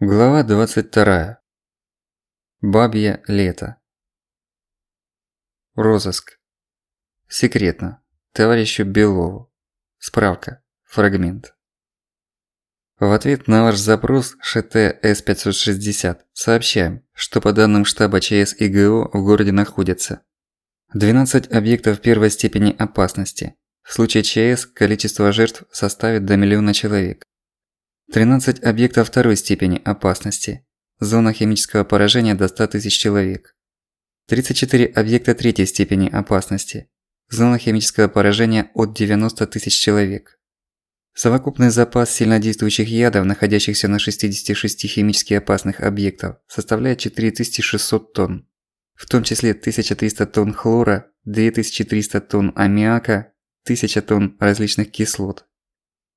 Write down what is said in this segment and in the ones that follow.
Глава 22. Бабье лето. Розыск. Секретно. Товарищу Белову. Справка. Фрагмент. В ответ на ваш запрос ШТ С-560 сообщаем, что по данным штаба ЧС ИГО в городе находятся 12 объектов первой степени опасности. В случае ЧС количество жертв составит до миллиона человек. 13 объектов второй степени опасности. Зона химического поражения до 100 тысяч человек. 34 объекта третьей степени опасности. Зона химического поражения от 90 тысяч человек. Совокупный запас сильнодействующих ядов, находящихся на 66 химически опасных объектов, составляет 4600 тонн. В том числе 1300 тонн хлора, 2300 тонн аммиака, 1000 тонн различных кислот,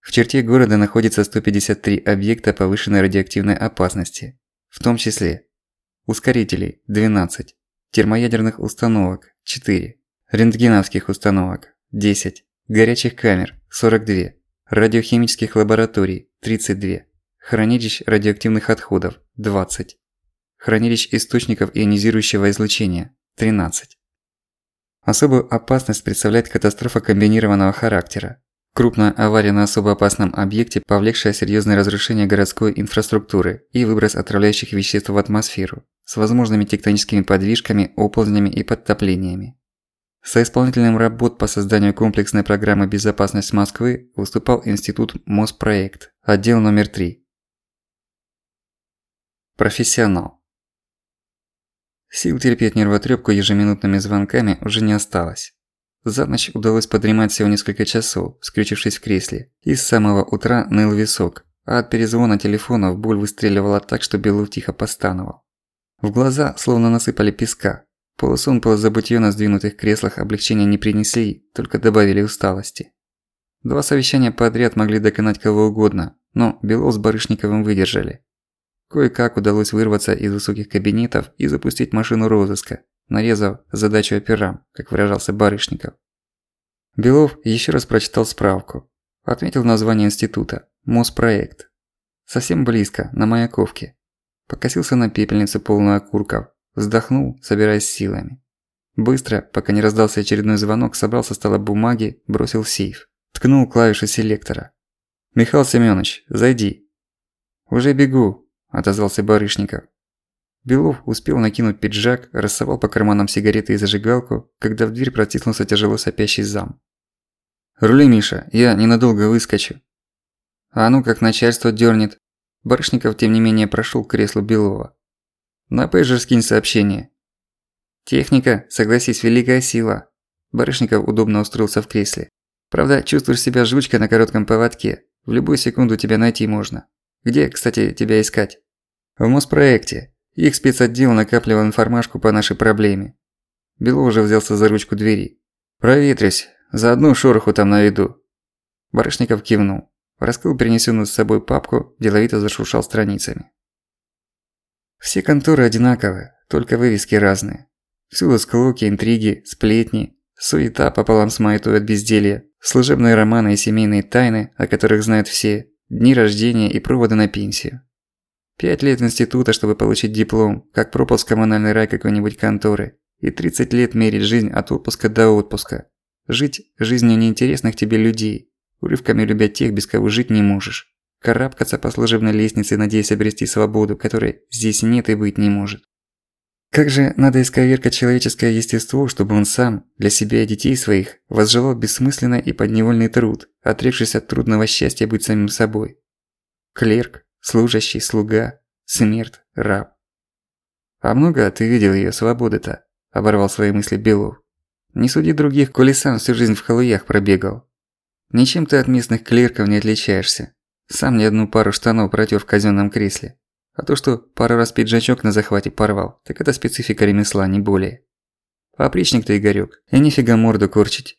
в черте города находится 153 объекта повышенной радиоактивной опасности, в том числе ускорителей – 12, термоядерных установок – 4, рентгеновских установок – 10, горячих камер – 42, радиохимических лабораторий – 32, хранилищ радиоактивных отходов – 20, хранилищ источников ионизирующего излучения – 13. Особую опасность представляет катастрофа комбинированного характера, Крупная авария на особо опасном объекте, повлекшая серьёзное разрушение городской инфраструктуры и выброс отравляющих веществ в атмосферу, с возможными тектоническими подвижками, оползнями и подтоплениями. Соисполнителем работ по созданию комплексной программы «Безопасность Москвы» выступал Институт Моспроект, отдел номер 3. Профессионал. Сил терпеть нервотрепку ежеминутными звонками уже не осталось. За ночь удалось подремать всего несколько часов, скрючившись в кресле, и с самого утра ныл висок, а от перезвона телефонов боль выстреливала так, что Белов тихо постановал. В глаза словно насыпали песка. Полусон, полузабытьё на сдвинутых креслах облегчения не принесли, только добавили усталости. Два совещания подряд могли доконать кого угодно, но Белов с Барышниковым выдержали. Кое-как удалось вырваться из высоких кабинетов и запустить машину розыска, нарезав задачу операм, как выражался Барышников. Белов еще раз прочитал справку. Отметил название института – Моспроект. Совсем близко, на Маяковке. Покосился на пепельницу полную окурков, вздохнул, собираясь силами. Быстро, пока не раздался очередной звонок, собрал со стола бумаги, бросил сейф. Ткнул клавиши селектора. «Михаил Семёныч, зайди». «Уже бегу», – отозвался Барышников. Белов успел накинуть пиджак, рассовал по карманам сигареты и зажигалку, когда в дверь протиснулся тяжело сопящий зам. «Рули, Миша, я ненадолго выскочу». «А ну как начальство дёрнет». Барышников, тем не менее, прошёл к креслу Белова. «На пейджер скинь сообщение». «Техника, согласись, великая сила». Барышников удобно устроился в кресле. «Правда, чувствуешь себя жучкой на коротком поводке. В любую секунду тебя найти можно. Где, кстати, тебя искать?» «В Моспроекте. Их спецотдел накапливал информашку по нашей проблеме. Бело уже взялся за ручку двери. «Проветрись, заодно шороху там наведу». Барышников кивнул. Раскрыл принесенную с собой папку, деловито зашуршал страницами. Все конторы одинаковые, только вывески разные. Всюду склоки, интриги, сплетни, суета пополам с маяту от безделья, служебные романы и семейные тайны, о которых знают все, дни рождения и проводы на пенсию. Пять лет института, чтобы получить диплом, как пропуск в коммунальный рай какой-нибудь конторы. И 30 лет мерить жизнь от отпуска до отпуска. Жить жизнью неинтересных тебе людей. Урывками любя тех, без кого жить не можешь. Карабкаться по служебной лестнице, надеясь обрести свободу, которой здесь нет и быть не может. Как же надо исковеркать человеческое естество, чтобы он сам, для себя и детей своих, возжелал бессмысленный и подневольный труд, отрекшись от трудного счастья быть самим собой. Клерк, служащий, слуга, смерть, раб. «А много ты видел её свободы-то?» – оборвал свои мысли Белов. «Не суди других, коли сам всю жизнь в халуях пробегал. Ничем ты от местных клерков не отличаешься. Сам ни одну пару штанов протёр в казённом кресле. А то, что пару раз пиджачок на захвате порвал, так это специфика ремесла, не более. Опричник ты, Игорёк, и нифига морду корчить.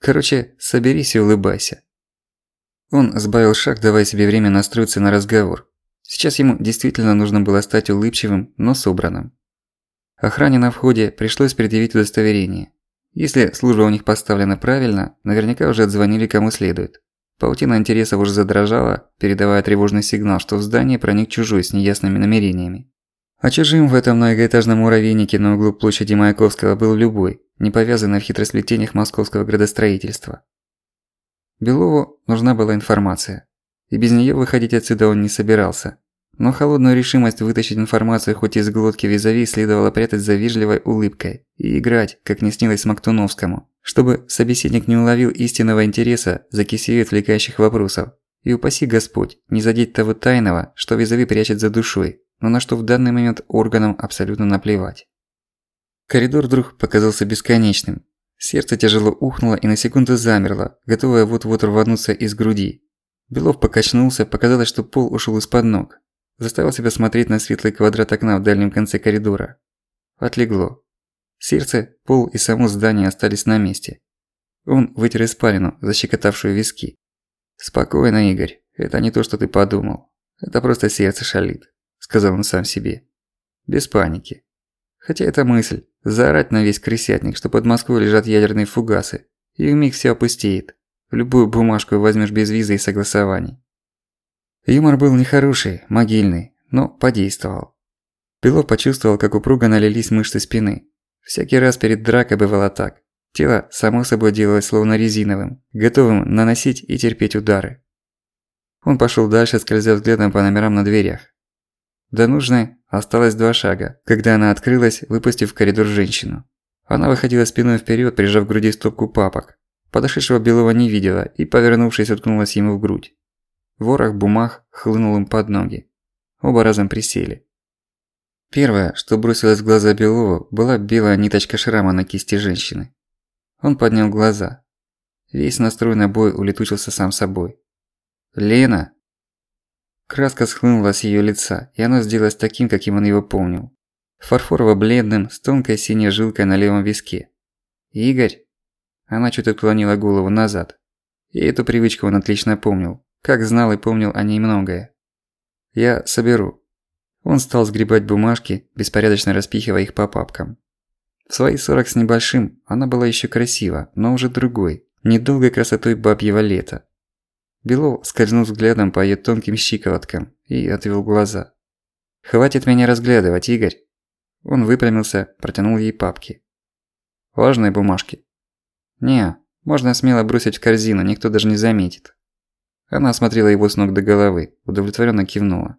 Короче, соберись и улыбайся. Он сбавил шаг, давая себе время настроиться на разговор. Сейчас ему действительно нужно было стать улыбчивым, но собранным. Охране на входе пришлось предъявить удостоверение. Если служба у них поставлена правильно, наверняка уже отзвонили кому следует. Паутина интересов уже задрожала, передавая тревожный сигнал, что в здание проник чужой с неясными намерениями. А чужим в этом многоэтажном муравейнике на углу площади Маяковского был любой, не повязанный в хитросплетениях московского градостроительства. Белову нужна была информация, и без неё выходить отсюда он не собирался. Но холодную решимость вытащить информацию хоть из глотки визави следовало прятать за вежливой улыбкой и играть, как не снилось Мактуновскому, чтобы собеседник не уловил истинного интереса за кисею отвлекающих вопросов. И упаси Господь, не задеть того тайного, что визави прячет за душой, но на что в данный момент органам абсолютно наплевать. Коридор вдруг показался бесконечным. Сердце тяжело ухнуло и на секунду замерло, готовое вот-вот рвануться из груди. Белов покачнулся, показалось, что пол ушел из-под ног. Заставил себя смотреть на светлый квадрат окна в дальнем конце коридора. Отлегло. Сердце, пол и само здание остались на месте. Он вытер испарину, защекотавшую виски. «Спокойно, Игорь. Это не то, что ты подумал. Это просто сердце шалит сказал он сам себе. Без паники. Хотя это мысль – заорать на весь крысятник, что под Москвой лежат ядерные фугасы, и вмиг все опустеет. Любую бумажку возьмешь без визы и согласований. Юмор был нехороший, могильный, но подействовал. Пилот почувствовал, как упруго налились мышцы спины. Всякий раз перед дракой бывало так. Тело само собой делалось словно резиновым, готовым наносить и терпеть удары. Он пошел дальше, скользя взглядом по номерам на дверях. До нужной осталось два шага, когда она открылась, выпустив в коридор женщину. Она выходила спиной вперед, прижав к груди стопку папок. Подошедшего Белого не видела и, повернувшись, уткнулась ему в грудь. Ворох бумаг хлынул им под ноги. Оба разом присели. Первое, что бросилось в глаза Белову, была белая ниточка шрама на кисти женщины. Он поднял глаза. Весь настрой на бой улетучился сам собой. «Лена!» Краска схлынула с её лица, и оно сделалось таким, каким он его помнил. Фарфорово-бледным, с тонкой синей жилкой на левом виске. «Игорь?» Она чуть отклонила голову назад. И эту привычку он отлично помнил, как знал и помнил о ней многое. «Я соберу». Он стал сгребать бумажки, беспорядочно распихивая их по папкам. В свои сорок с небольшим она была ещё красива, но уже другой, недолгой красотой бабьего лета, Белов скользнул взглядом по её тонким щиколоткам и отвел глаза. «Хватит меня разглядывать, Игорь!» Он выпрямился, протянул ей папки. «Важные бумажки?» «Не, можно смело бросить в корзину, никто даже не заметит». Она осмотрела его с ног до головы, удовлетворенно кивнула.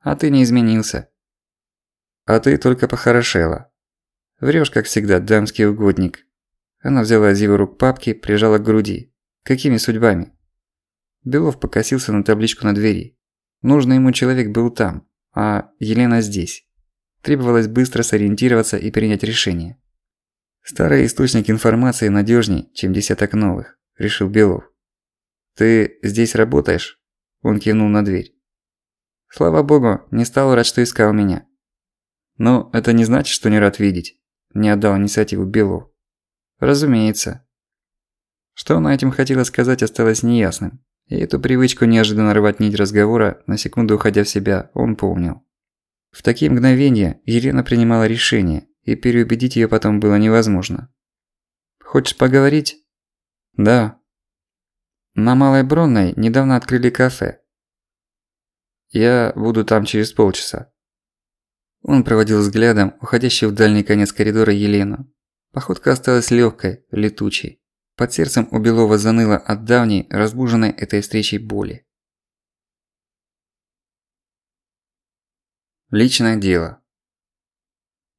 «А ты не изменился». «А ты только похорошела». Врёшь, как всегда, дамский угодник». Она взяла из его рук папки, прижала к груди. «Какими судьбами?» Белов покосился на табличку на двери. Нужный ему человек был там, а Елена здесь. Требовалось быстро сориентироваться и принять решение. Старый источник информации надежней, чем десяток новых, решил Белов. Ты здесь работаешь? Он кивнул на дверь. Слава богу, не стал рад, что искал меня. Но это не значит, что не рад видеть. Не отдал инициативу Белов. Разумеется. Что она этим хотела сказать, осталось неясным. И эту привычку неожиданно рвать нить разговора, на секунду уходя в себя, он помнил. В такие мгновения Елена принимала решение, и переубедить её потом было невозможно. «Хочешь поговорить?» «Да». «На Малой Бронной недавно открыли кафе. Я буду там через полчаса». Он проводил взглядом уходящую в дальний конец коридора Елену. Походка осталась лёгкой, летучей. Под сердцем у Белова заныло от давней, разбуженной этой встречей боли. Личное дело.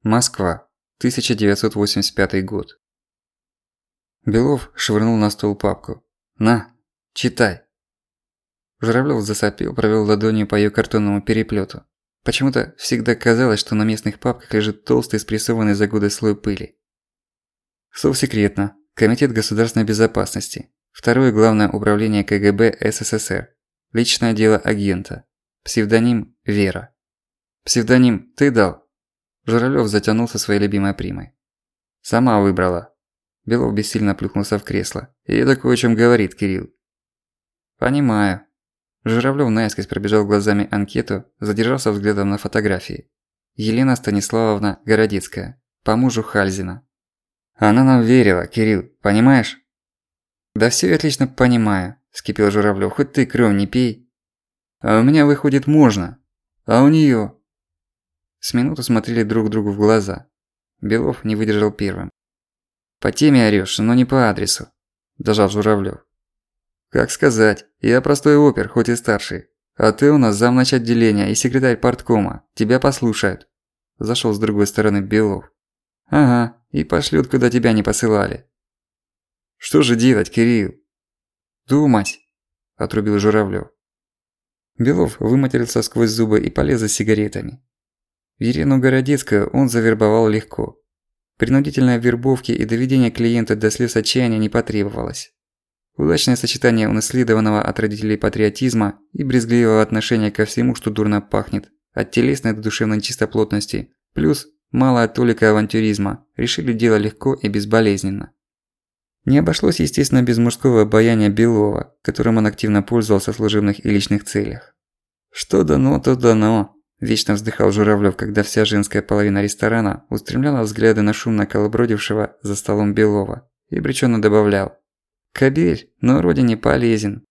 Москва. 1985 год. Белов швырнул на стол папку. «На, читай». Журавлёв засопел, провёл ладонью по её картонному переплёту. Почему-то всегда казалось, что на местных папках лежит толстый спрессованный за годы слой пыли. Совсекретно, Комитет государственной безопасности. Второе главное управление КГБ СССР. Личное дело агента. Псевдоним Вера. Псевдоним ты дал? Журавлёв затянулся своей любимой примой. Сама выбрала. Белов бессильно плюхнулся в кресло. И такое, о чем говорит Кирилл. Понимаю. Журавлёв наискось пробежал глазами анкету, задержался взглядом на фотографии. Елена Станиславовна Городецкая, по мужу Хальзина. Она нам верила, Кирилл, понимаешь? Да всё я отлично понимаю. Скипел Журавлёв, хоть ты кровь не пей. А у меня выходит можно. А у неё? С минуту смотрели друг другу в глаза. Белов не выдержал первым. По теме орёшь, но не по адресу. Дожал Журавлёв. Как сказать, я простой опер, хоть и старший. А ты у нас замнач отделения и секретарь парткома. Тебя послушают. Зашёл с другой стороны Белов. Ага, и пошлют, куда тебя не посылали. Что же делать, Кирилл? Думать, отрубил Журавлёв. Белов выматерился сквозь зубы и полез за сигаретами. Елену Городецкую он завербовал легко. Принудительной вербовки и доведения клиента до слез отчаяния не потребовалось. Удачное сочетание унаследованного от родителей патриотизма и брезгливого отношения ко всему, что дурно пахнет, от телесной до душевной чистоплотности, плюс малая толика авантюризма, решили дело легко и безболезненно. Не обошлось, естественно, без мужского обаяния Белова, которым он активно пользовался в служебных и личных целях. «Что дано, то дано», – вечно вздыхал Журавлёв, когда вся женская половина ресторана устремляла взгляды на шумно колобродившего за столом Белова, и обреченно добавлял Кабель, но родине полезен.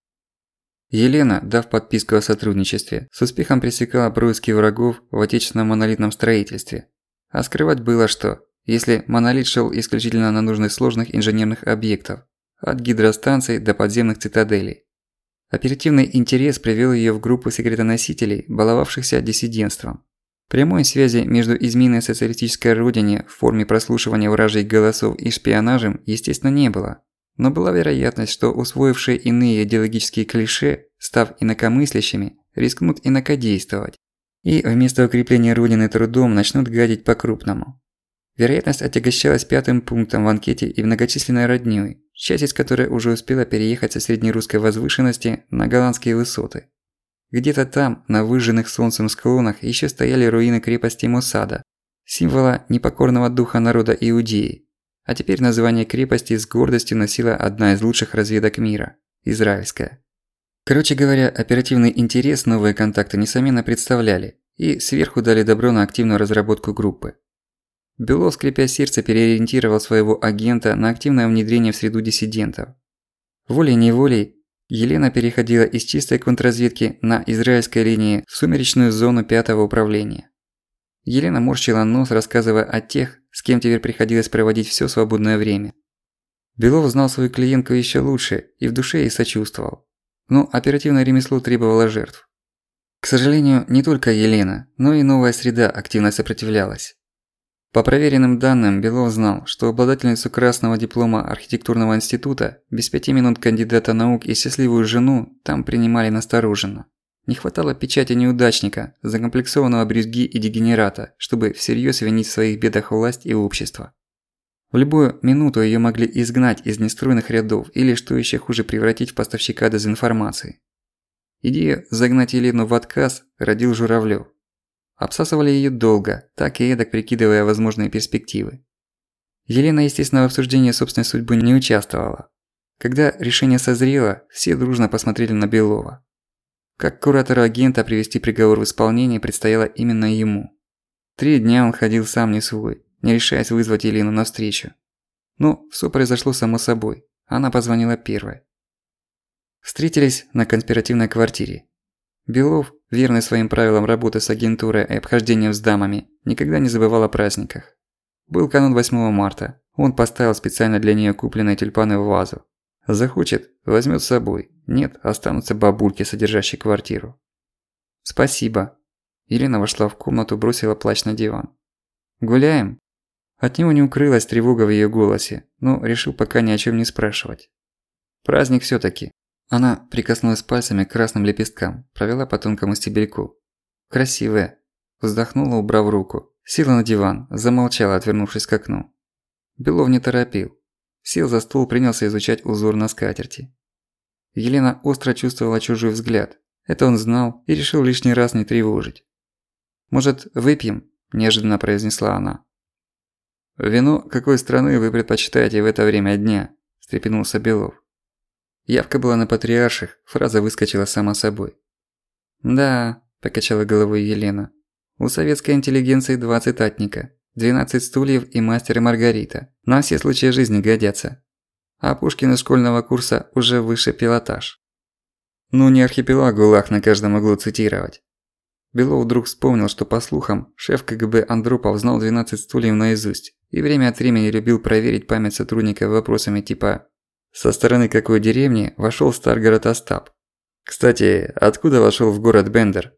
Елена, дав подписку о сотрудничестве, с успехом пресекала происки врагов в отечественном монолитном строительстве. А скрывать было что, если монолит шел исключительно на нужных сложных инженерных объектов, от гидростанций до подземных цитаделей. Оперативный интерес привел ее в группу секретоносителей, баловавшихся диссидентством. Прямой связи между изменой социалистической родине в форме прослушивания вражьих голосов и шпионажем, естественно, не было. Но была вероятность, что усвоившие иные идеологические клише, став инакомыслящими, рискнут инакодействовать. И вместо укрепления Родины трудом начнут гадить по-крупному. Вероятность отягощалась пятым пунктом в анкете и многочисленной роднёй, часть из которой уже успела переехать со среднерусской возвышенности на голландские высоты. Где-то там, на выжженных солнцем склонах, еще стояли руины крепости Мосада, символа непокорного духа народа Иудеи, а теперь название крепости с гордостью носила одна из лучших разведок мира – израильская. Короче говоря, оперативный интерес новые контакты несомненно представляли и сверху дали добро на активную разработку группы. Белов, скрипя сердце, переориентировал своего агента на активное внедрение в среду диссидентов. Волей-неволей Елена переходила из чистой контрразведки на израильской линии в сумеречную зону пятого управления. Елена морщила нос, рассказывая о тех, с кем теперь приходилось проводить всё свободное время. Белов знал свою клиентку ещё лучше и в душе ей сочувствовал. Но оперативное ремесло требовало жертв. К сожалению, не только Елена, но и новая среда активно сопротивлялась. По проверенным данным, Белов знал, что обладательницу красного диплома архитектурного института, без пяти минут кандидата наук и счастливую жену там принимали настороженно. Не хватало печати неудачника, закомплексованного брюзги и дегенерата, чтобы всерьёз винить в своих бедах власть и общество. В любую минуту её могли изгнать из нестроенных рядов или, что ещё хуже, превратить в поставщика дезинформации. Идею загнать Елену в отказ родил Журавлёв. Обсасывали её долго, так и эдак прикидывая возможные перспективы. Елена, естественно, в обсуждении собственной судьбы не участвовала. Когда решение созрело, все дружно посмотрели на Белова. Как куратору агента привести приговор в исполнение предстояло именно ему. Три дня он ходил сам не свой, не решаясь вызвать Елену навстречу. Но всё произошло само собой. Она позвонила первой. Встретились на конспиративной квартире. Белов, верный своим правилам работы с агентурой и обхождением с дамами, никогда не забывал о праздниках. Был канун 8 марта. Он поставил специально для неё купленные тюльпаны в вазу. Захочет – возьмёт с собой. Нет, останутся бабульки, содержащие квартиру. Спасибо. Елена вошла в комнату, бросила плащ на диван. Гуляем? От него не укрылась тревога в её голосе, но решил пока ни о чём не спрашивать. Праздник всё-таки. Она прикоснулась пальцами к красным лепесткам, провела по тонкому стебельку. Красивая. Вздохнула, убрав руку. Села на диван, замолчала, отвернувшись к окну. Белов не торопил. Сел за стол, принялся изучать узор на скатерти. Елена остро чувствовала чужой взгляд. Это он знал и решил лишний раз не тревожить. «Может, выпьем?» – неожиданно произнесла она. «Вино какой страны вы предпочитаете в это время дня?» – встрепенулся Белов. Явка была на патриарших, фраза выскочила сама собой. «Да», – покачала головой Елена. «У советской интеллигенции два цитатника. 12 стульев и мастер и Маргарита. На все случаи жизни годятся. А Пушкин из школьного курса уже выше пилотаж. Ну не архипелаг ГУЛАГ на каждом углу цитировать. Белов вдруг вспомнил, что по слухам, шеф КГБ Андропов знал 12 стульев наизусть и время от времени любил проверить память сотрудников вопросами типа «Со стороны какой деревни вошел Старгород Остап?» Кстати, откуда вошел в город Бендер?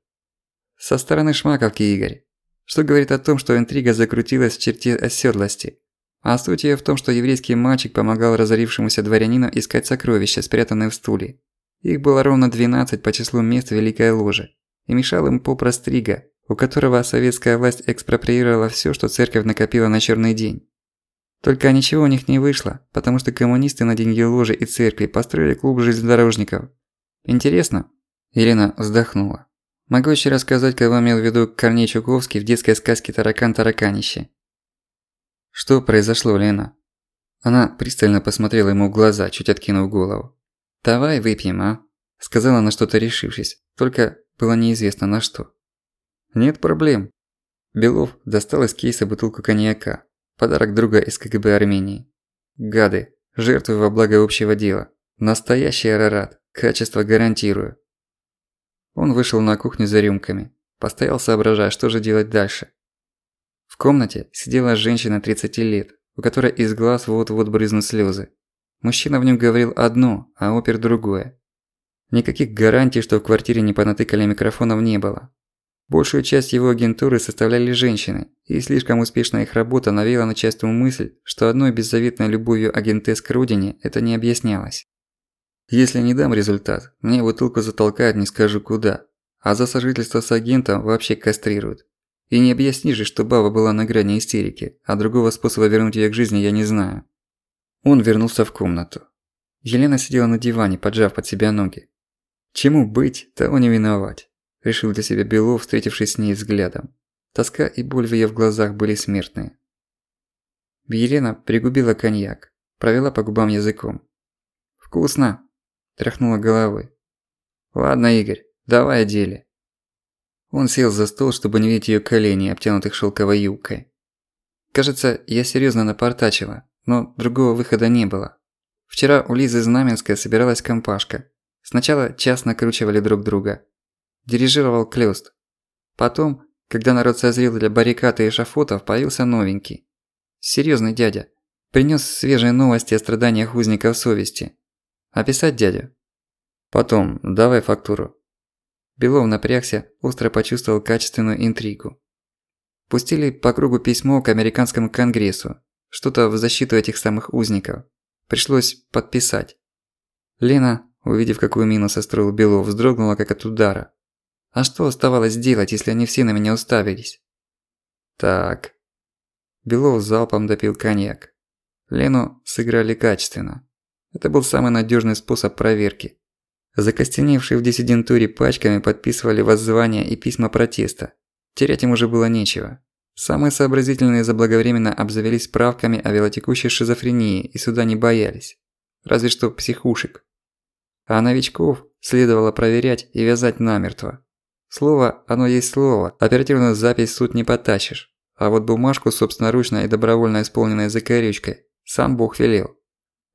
Со стороны Шмаковки, Игорь. Что говорит о том, что интрига закрутилась в черте оседлости. А суть её в том, что еврейский мальчик помогал разорившемуся дворянину искать сокровища, спрятанные в стуле. Их было ровно 12 по числу мест Великой Ложи. И мешал им поп Растрига, у которого советская власть экспроприировала всё, что церковь накопила на черный день. Только ничего у них не вышло, потому что коммунисты на деньги ложи и церкви построили клуб железнодорожников. Интересно? Ирина вздохнула. Могу еще рассказать, кого имел в виду Корней Чуковский в детской сказке «Таракан-тараканище». Что произошло, Лена? Она пристально посмотрела ему в глаза, чуть откинув голову. «Давай выпьем, а?» Сказала она что-то решившись, только было неизвестно на что. «Нет проблем». Белов достал из кейса бутылку коньяка. Подарок друга из КГБ Армении. Гады, жертвы во благо общего дела. Настоящий арарат, качество гарантирую. Он вышел на кухню за рюмками. Постоял, соображая, что же делать дальше. В комнате сидела женщина 30 лет, у которой из глаз вот-вот брызнут слезы. Мужчина в нем говорил одно, а опер другое. Никаких гарантий, что в квартире не понатыкали микрофонов не было. Большую часть его агентуры составляли женщины, и слишком успешная их работа навела начальству мысль, что одной беззаветной любовью агентес к родине это не объяснялось. Если не дам результат, мне бутылку затолкают не скажу куда, а за сожительство с агентом вообще кастрируют. И не объяснишь же, что баба была на грани истерики, а другого способа вернуть её к жизни я не знаю. Он вернулся в комнату. Елена сидела на диване, поджав под себя ноги. Чему быть, того не виновать, решил для себя Белов, встретившись с ней взглядом. Тоска и боль в её глазах были смертные. Елена пригубила коньяк, провела по губам языком. «Вкусно!» Тряхнула головой. «Ладно, Игорь, давай о деле». Он сел за стол, чтобы не видеть её колени, обтянутых шелковой юбкой. Кажется, я серьёзно напортачила, но другого выхода не было. Вчера у Лизы Знаменской собиралась компашка. Сначала час накручивали друг друга. Дирижировал Клёст. Потом, когда народ созрел для баррикад и эшафотов, появился новенький. Серьёзный дядя. Принёс свежие новости о страданиях узников совести. Описать дядю? Потом, давай фактуру. Белов напрягся, остро почувствовал качественную интригу. Пустили по кругу письмо к американскому конгрессу. Что-то в защиту этих самых узников. Пришлось подписать. Лена, увидев, какую мину состроил Белов, вздрогнула как от удара. А что оставалось делать, если они все на меня уставились? Так. Белов залпом допил коньяк. Лену сыграли качественно. Это был самый надежный способ проверки. Закостеневшие в диссидентуре пачками подписывали воззвания и письма протеста. Терять им уже было нечего. Самые сообразительные заблаговременно обзавелись справками о велотекущей шизофрении и сюда не боялись. Разве что психушек. А новичков следовало проверять и вязать намертво. Слово, оно есть слово, оперативную запись в суд не потащишь. А вот бумажку собственноручно и добровольно исполненной закорючкой сам Бог велел.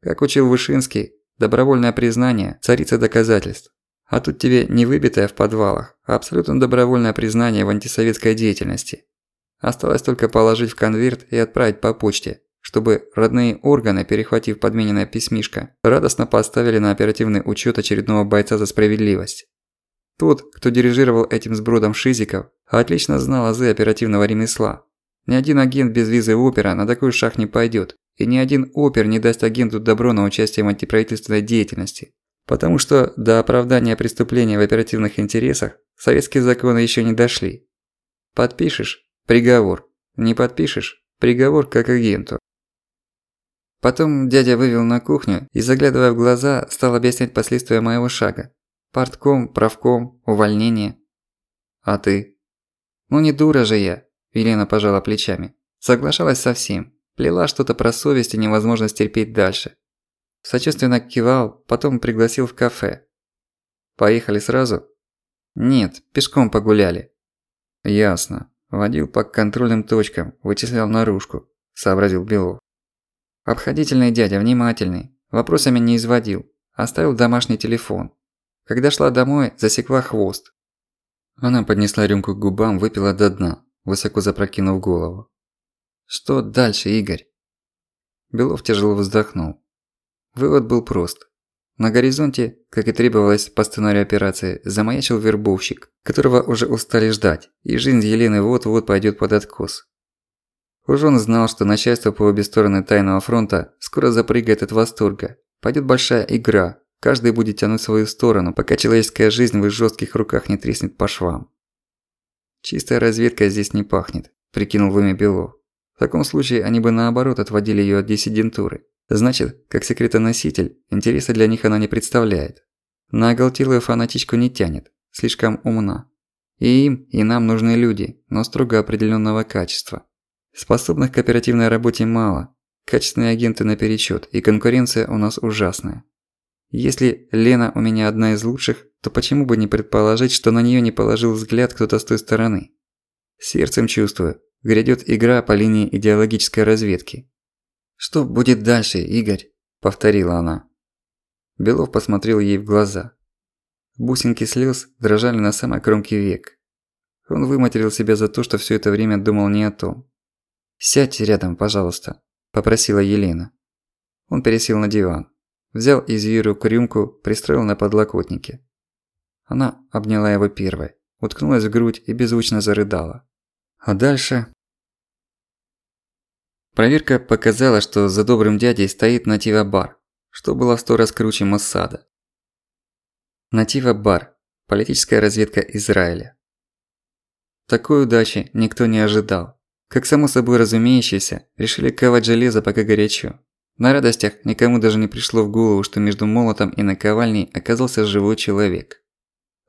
Как учил Вышинский, добровольное признание – царица доказательств. А тут тебе не выбитое в подвалах, а абсолютно добровольное признание в антисоветской деятельности. Осталось только положить в конверт и отправить по почте, чтобы родные органы, перехватив подмененное письмишко, радостно поставили на оперативный учет очередного бойца за справедливость. Тот, кто дирижировал этим сбродом шизиков, отлично знал азы оперативного ремесла. Ни один агент без визы опера на такой шаг не пойдет, и ни один опер не даст агенту добро на участие в антиправительственной деятельности. Потому что до оправдания преступления в оперативных интересах советские законы еще не дошли. Подпишешь – приговор. Не подпишешь – приговор как агенту. Потом дядя вывел на кухню и, заглядывая в глаза, стал объяснять последствия моего шага. Партком, правком, увольнение. А ты? Ну не дура же я, Елена пожала плечами. Соглашалась со всем. Плела что-то про совесть и невозможность терпеть дальше. Сочувственно кивал, потом пригласил в кафе. Поехали сразу? Нет, пешком погуляли. Ясно. Водил по контрольным точкам, вычислял наружку, сообразил Белов. Обходительный дядя, внимательный. Вопросами не изводил. Оставил домашний телефон. Когда шла домой, засекла хвост. Она поднесла рюмку к губам, выпила до дна, высоко запрокинув голову. Что дальше, Игорь? Белов тяжело вздохнул. Вывод был прост. На горизонте, как и требовалось по сценарию операции, замаячил вербовщик, которого уже устали ждать, и жизнь Елены вот-вот пойдет под откос. Уж он знал, что начальство по обе стороны тайного фронта скоро запрыгает от восторга. Пойдет большая игра, каждый будет тянуть свою сторону, пока человеческая жизнь в их жестких руках не треснет по швам. Чистая разведка здесь не пахнет, прикинул в уме Белов. В таком случае они бы наоборот отводили ее от диссидентуры. Значит, как секретоноситель, интереса для них она не представляет. На оголтелую фанатичку не тянет, слишком умна. И им, и нам нужны люди, но строго определенного качества. Способных к оперативной работе мало, качественные агенты наперечет, и конкуренция у нас ужасная. Если Лена у меня одна из лучших, то почему бы не предположить, что на нее не положил взгляд кто-то с той стороны? Сердцем чувствую, грядет игра по линии идеологической разведки. «Что будет дальше, Игорь?» – повторила она. Белов посмотрел ей в глаза. Бусинки слез дрожали на самой кромке век. Он выматерил себя за то, что всё это время думал не о том. «Сядь рядом, пожалуйста», – попросила Елена. Он пересел на диван. Взял из её рук рюмку, пристроил на подлокотнике. Она обняла его первой, уткнулась в грудь и беззвучно зарыдала. А дальше Проверка показала, что за добрым дядей стоит Натива-бар, что было в сто раз круче Моссада. Натива-бар – политическая разведка Израиля. Такой удачи никто не ожидал. Как само собой разумеющееся, решили ковать железо пока горячо. На радостях никому даже не пришло в голову, что между молотом и наковальней оказался живой человек.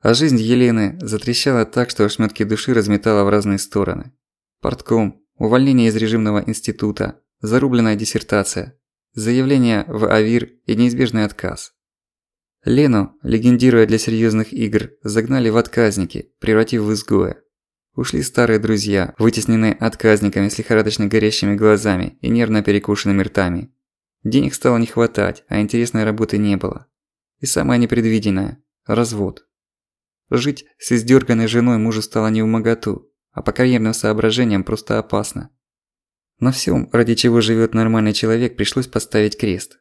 А жизнь Елены затрещала так, что ошметки души разметала в разные стороны. Портком, увольнение из режимного института, зарубленная диссертация, заявление в АВИР и неизбежный отказ. Лену, легендируя для серьёзных игр, загнали в отказники, превратив в изгоя. Ушли старые друзья, вытесненные отказниками с лихорадочно горящими глазами и нервно перекушенными ртами. Денег стало не хватать, а интересной работы не было. И самое непредвиденное – развод. Жить с издёрганной женой мужу стало не в моготу а по карьерным соображениям просто опасно. На всем, ради чего живет нормальный человек, пришлось поставить крест.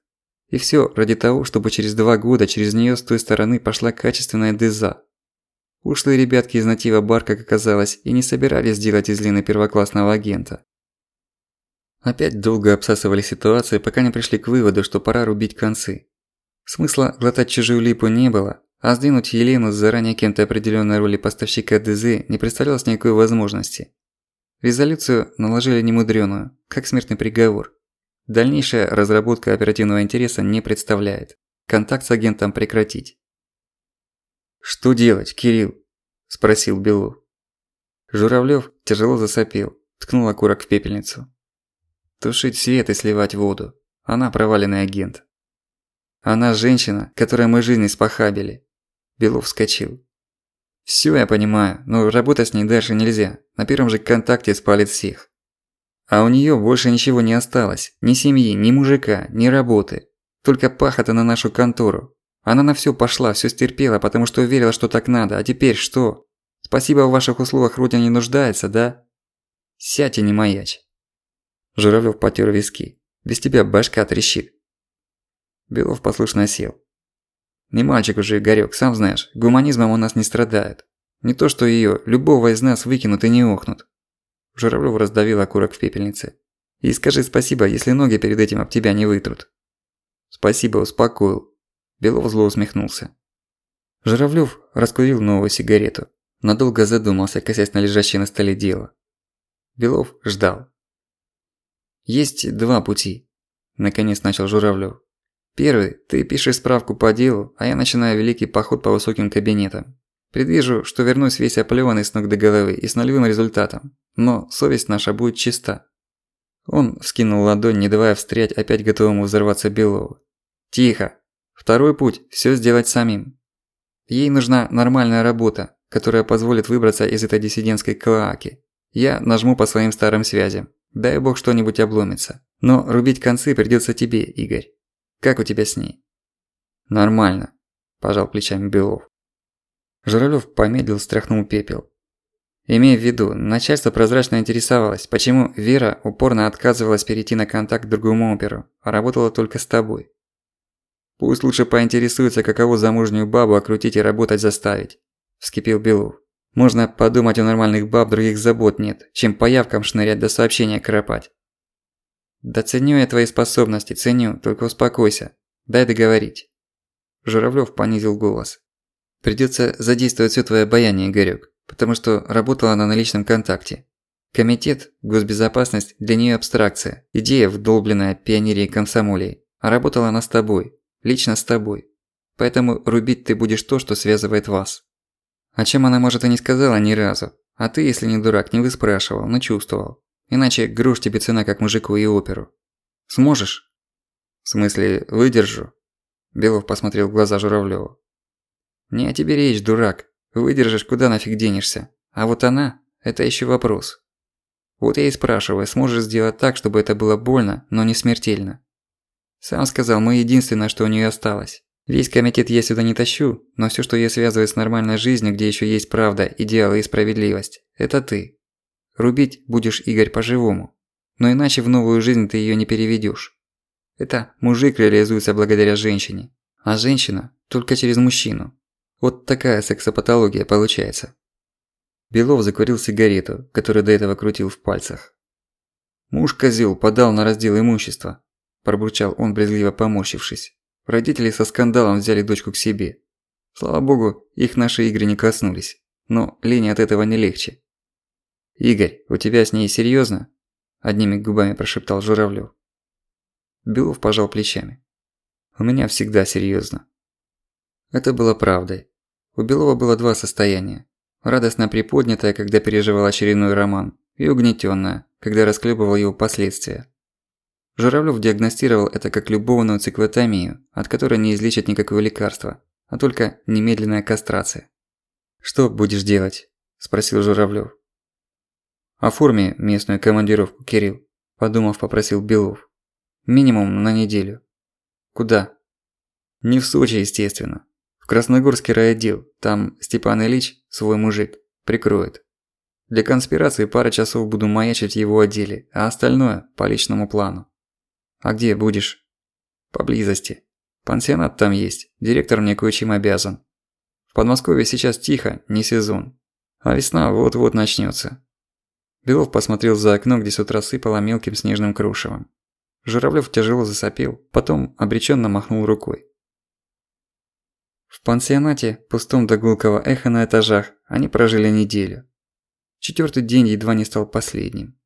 И все ради того, чтобы через два года через нее с той стороны пошла качественная деза. Ушлые ребятки из натива бар, как оказалось, и не собирались делать из Лины первоклассного агента. Опять долго обсасывали ситуацию, пока не пришли к выводу, что пора рубить концы. Смысла глотать чужую липу не было, а сдвинуть Елену с заранее кем-то определенной роли поставщика ДЗ не представлялось никакой возможности. Резолюцию наложили немудрёную, как смертный приговор. Дальнейшая разработка оперативного интереса не представляет. Контакт с агентом прекратить. «Что делать, Кирилл?» – спросил Белов. Журавлёв тяжело засопел, ткнул окурок в пепельницу. Тушить свет и сливать воду. Она проваленный агент. Она женщина, которой мы жизнь испохабили. Белов вскочил. «Всё я понимаю, но работать с ней дальше нельзя. На первом же контакте спалит всех. А у неё больше ничего не осталось. Ни семьи, ни мужика, ни работы. Только пахота на нашу контору. Она на всё пошла, всё стерпела, потому что верила, что так надо. А теперь что? Спасибо в ваших условиях Родина не нуждается, да? Сядь и не маячь». Журавлёв потер виски. «Без тебя башка трещит». Белов послушно сел. Не мальчик уже, Игорёк, сам знаешь, гуманизмом у нас не страдает. Не то что её, любого из нас выкинут и не охнут. Журавлёв раздавил окурок в пепельнице. И скажи спасибо, если ноги перед этим об тебя не вытрут. Спасибо, успокоил. Белов зло усмехнулся. Журавлёв раскурил новую сигарету. Надолго задумался, косясь на лежащее на столе дело. Белов ждал. «Есть два пути», – наконец начал Журавлёв. Первый, ты пишешь справку по делу, а я начинаю великий поход по высоким кабинетам. Предвижу, что вернусь весь оплеванный с ног до головы и с нулевым результатом. Но совесть наша будет чиста. Он вскинул ладонь, не давая встрять опять готовому взорваться Белову. Тихо. Второй путь – всё сделать самим. Ей нужна нормальная работа, которая позволит выбраться из этой диссидентской клоаки. Я нажму по своим старым связям. Дай бог что-нибудь обломится. Но рубить концы придётся тебе, Игорь. Как у тебя с ней?» «Нормально», – пожал плечами Белов. Журавлёв помедлил, стряхнул пепел. Имея в виду, начальство прозрачно интересовалось, почему Вера упорно отказывалась перейти на контакт к другому оперу, а работала только с тобой. Пусть лучше поинтересуется, каково замужнюю бабу окрутить и работать заставить, вскипел Белов. Можно подумать, у нормальных баб других забот нет, чем по явкам шнырять до сообщения кропать. Да ценю я твои способности, ценю, только успокойся. Дай договорить. Журавлёв понизил голос. Придётся задействовать всё твое обаяние, Игорёк потому что работала она на личном контакте. Комитет, госбезопасность для нее абстракция, идея, вдолбленная пионерией комсомолией, а работала она с тобой, лично с тобой. Поэтому рубить ты будешь то, что связывает вас. О чем она, может, и не сказала ни разу, а ты, если не дурак, не выспрашивал, но чувствовал. Иначе груш тебе цена как мужику и оперу. Сможешь? В смысле, выдержу? Белов посмотрел в глаза Журавлёву. Не о тебе речь, дурак. Выдержишь, куда нафиг денешься. А вот она – это еще вопрос. Вот я и спрашиваю, сможешь сделать так, чтобы это было больно, но не смертельно? Сам сказал, мы единственное, что у нее осталось. Весь комитет я сюда не тащу, но все, что я связываю с нормальной жизнью, где еще есть правда, идеалы и справедливость – это ты. Рубить будешь, Игорь, по-живому. Но иначе в новую жизнь ты ее не переведешь. Это мужик реализуется благодаря женщине, а женщина – только через мужчину. Вот такая сексопатология получается. Белов закурил сигарету, которую до этого крутил в пальцах. «Муж козел подал на раздел имущества», – пробурчал он, брезгливо поморщившись. Родители со скандалом взяли дочку к себе. Слава богу, их наши игры не коснулись. Но Лене от этого не легче. «Игорь, у тебя с ней серьёзно?» – одними губами прошептал Журавлёв. Белов пожал плечами. «У меня всегда серьёзно». Это было правдой. У Белова было два состояния. Радостно приподнятое, когда переживал очередной роман, и угнетённое, когда расклебывал его последствия. Журавлёв диагностировал это как любовную циклотомию, от которой не излечат никакое лекарство, а только немедленная кастрация. «Что будешь делать?» – спросил Журавлёв. «Оформи местную командировку, Кирилл», – подумав, попросил Белов. «Минимум на неделю». «Куда?» «Не в Сочи, естественно. В Красногорский райотдел, там Степан Ильич, свой мужик, прикроет. Для конспирации пара часов буду маячить в его отделе, а остальное – по личному плану. А где будешь? Поблизости. Пансионат там есть, директор мне кое-чем обязан. В Подмосковье сейчас тихо, не сезон. А весна вот-вот начнется. Белов посмотрел за окно, где с утра сыпало мелким снежным крушевом. Журавлёв тяжело засопел, потом обреченно махнул рукой. В пансионате, пустом до гулкого эха на этажах, они прожили неделю. Четвертый день едва не стал последним.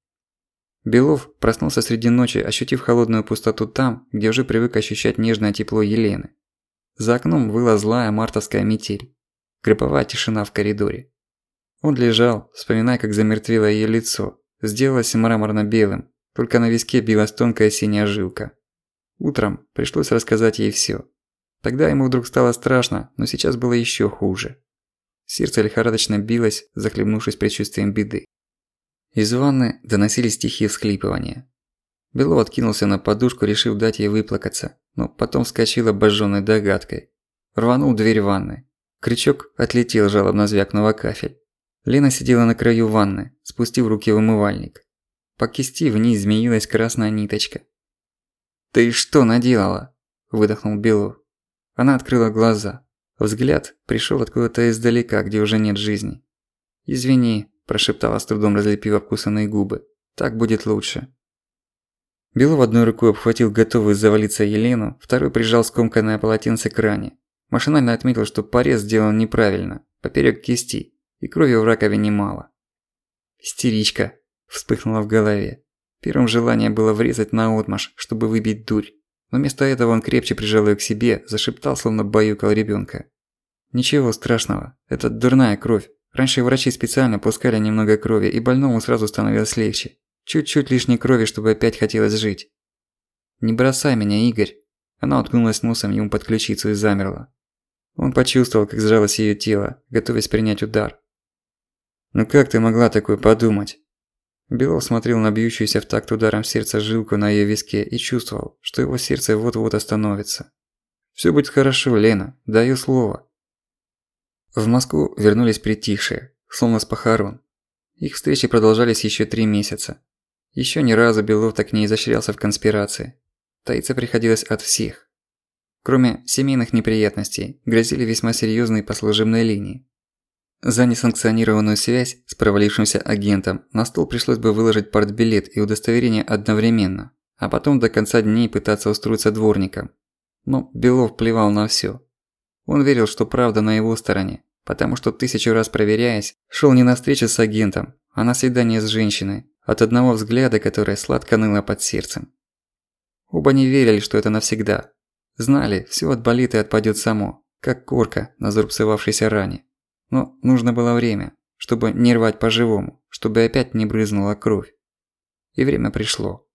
Белов проснулся среди ночи, ощутив холодную пустоту там, где уже привык ощущать нежное тепло Елены. За окном выла злая мартовская метель. Гробовая тишина в коридоре. Он лежал, вспоминая, как замертвело ее лицо. Сделалось мраморно-белым, только на виске билась тонкая синяя жилка. Утром пришлось рассказать ей всё. Тогда ему вдруг стало страшно, но сейчас было еще хуже. Сердце лихорадочно билось, захлебнувшись предчувствием беды. Из ванны доносились тихие всхлипывания. Бело откинулся на подушку, решив дать ей выплакаться, но потом вскочил обожженной догадкой. Рванул дверь ванны. Крючок отлетел, жалобно звякнув кафель. Лена сидела на краю ванны, спустив руки в умывальник. По кисти вниз змеилась красная ниточка. «Ты что наделала?» – выдохнул Белов. Она открыла глаза. Взгляд пришел откуда-то издалека, где уже нет жизни. «Извини», – прошептала с трудом разлепив обкусанные губы. «Так будет лучше». Белов одной рукой обхватил готовую завалиться Елену, второй прижал скомканное полотенце к ране. Машинально отметил, что порез сделан неправильно, поперек кисти, и крови в раковине мало. «Истеричка», – вспыхнула в голове. Первым желанием было врезать на отмаш, чтобы выбить дурь. Но вместо этого он крепче прижал её к себе, зашептал, словно баюкал ребёнка. «Ничего страшного, это дурная кровь. Раньше врачи специально пускали немного крови, и больному сразу становилось легче. Чуть-чуть лишней крови, чтобы опять хотелось жить». «Не бросай меня, Игорь!» Она уткнулась носом ему под ключицу и замерла. Он почувствовал, как сжалось её тело, готовясь принять удар. «Ну как ты могла такое подумать?» Белов смотрел на бьющуюся в такт ударом сердца жилку на её виске и чувствовал, что его сердце вот-вот остановится. «Всё будет хорошо, Лена, даю слово». В Москву вернулись притихшие, словно с похорон. Их встречи продолжались еще три месяца. Еще ни разу Белов так не изощрялся в конспирации. Таиться приходилось от всех. Кроме семейных неприятностей, грозили весьма серьезные по служебной линии. За несанкционированную связь с провалившимся агентом на стол пришлось бы выложить партбилет и удостоверение одновременно, а потом до конца дней пытаться устроиться дворником. Но Белов плевал на всё. Он верил, что правда на его стороне, потому что тысячу раз проверяясь, шел не на встречу с агентом, а на свидание с женщиной, от одного взгляда которая сладко ныла под сердцем. Оба не верили, что это навсегда. Знали, всё отболит и отпадёт само, как корка на зарубцевавшейся ране. Но нужно было время, чтобы не рвать по-живому, чтобы опять не брызнула кровь. И время пришло.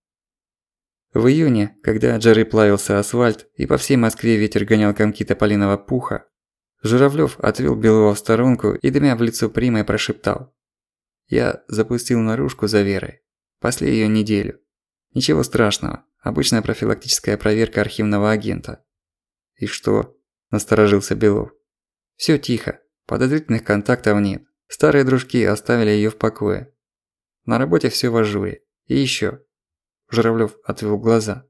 В июне, когда от жары плавился асфальт и по всей Москве ветер гонял комки тополиного пуха, Журавлёв отвел Белого в сторонку и дымя в лицо Примой прошептал. «Я запустил наружку за Верой. Пасли её неделю. Ничего страшного, обычная профилактическая проверка архивного агента». «И что?» – насторожился Белов. «Всё тихо, подозрительных контактов нет. Старые дружки оставили её в покое. На работе всё в ажуре. И ещё». Журавлёв отвел глаза.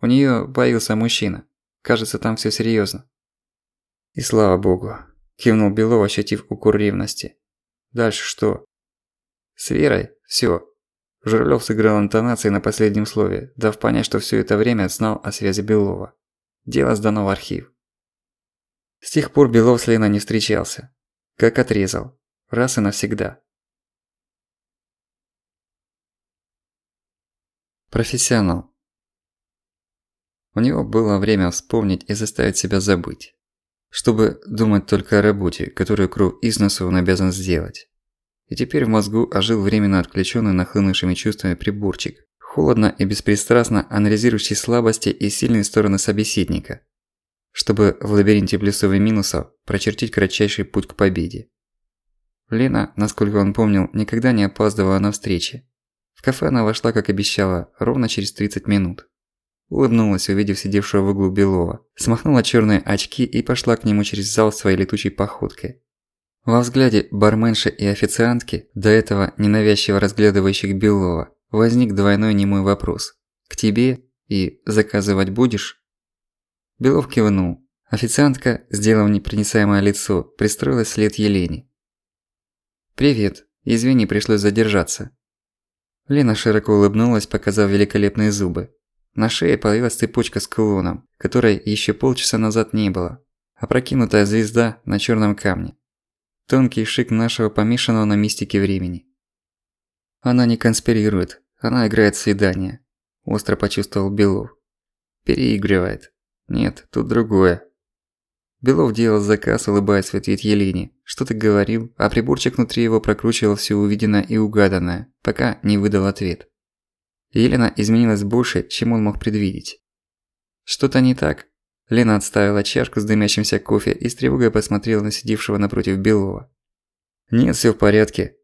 «У неё появился мужчина. Кажется, там всё серьёзно». И слава богу, кивнул Белов, ощутив укор ревности. Дальше что? С Верой всё. Журавлёв сыграл интонации на последнем слове, дав понять, что всё это время знал о связи Белова. Дело сдано в архив. С тех пор Белов с Леной не встречался. Как отрезал. Раз и навсегда. Профессионал. У него было время вспомнить и заставить себя забыть чтобы думать только о работе, которую кровь из носу он обязан сделать. И теперь в мозгу ожил временно отключенный нахлынувшими чувствами приборчик, холодно и беспристрастно анализирующий слабости и сильные стороны собеседника, чтобы в лабиринте плюсов и минусов прочертить кратчайший путь к победе. Лена, насколько он помнил, никогда не опаздывала на встречи. В кафе она вошла, как обещала, ровно через 30 минут. Улыбнулась, увидев сидевшего в углу Белова, смахнула черные очки и пошла к нему через зал своей летучей походкой. Во взгляде барменши и официантки, до этого ненавязчиво разглядывающих Белова, возник двойной немой вопрос. «К тебе? И заказывать будешь?» Белов кивнул. Официантка, сделав непроницаемое лицо, пристроилась вслед Елене. «Привет. Извини, пришлось задержаться». Лена широко улыбнулась, показав великолепные зубы. На шее появилась цепочка с кулоном, которой еще полчаса назад не было. Опрокинутая звезда на черном камне. Тонкий шик нашего помешанного на мистике времени. Она не конспирирует, она играет свидание. Остро почувствовал Белов. Переигрывает. Нет, тут другое. Белов делал заказ, улыбаясь в ответ Елене. Что-то говорил, а приборчик внутри его прокручивал все увиденное и угаданное, пока не выдал ответ. Елена изменилась больше, чем он мог предвидеть. «Что-то не так?» Лена отставила чашку с дымящимся кофе и с тревогой посмотрела на сидевшего напротив Белова. «Нет, всё в порядке».